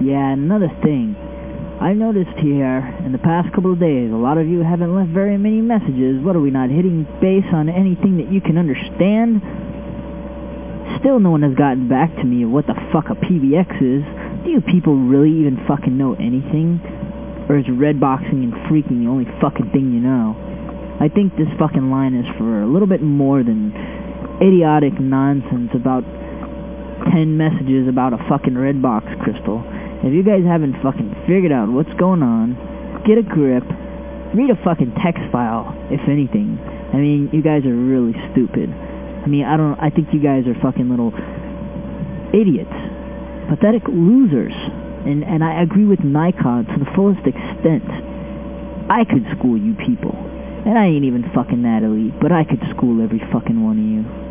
Yeah, another thing. I noticed here in the past couple of days, a lot of you haven't left very many messages. What are we not hitting base on anything that you can understand? Still no one has gotten back to me of what the fuck a PBX is. Do you people really even fucking know anything? Or is red boxing and phreaking the only fucking thing you know? I think this fucking line is for a little bit more than idiotic nonsense about 10 messages about a fucking red box crystal. If you guys haven't fucking figured out what's going on, get a grip, read a fucking text file, if anything. I mean, you guys are really stupid. I mean, I don't, I think you guys are fucking little idiots. Pathetic losers. And, and I agree with Nikon to the fullest extent. I could school you people. And I ain't even fucking that elite, but I could school every fucking one of you.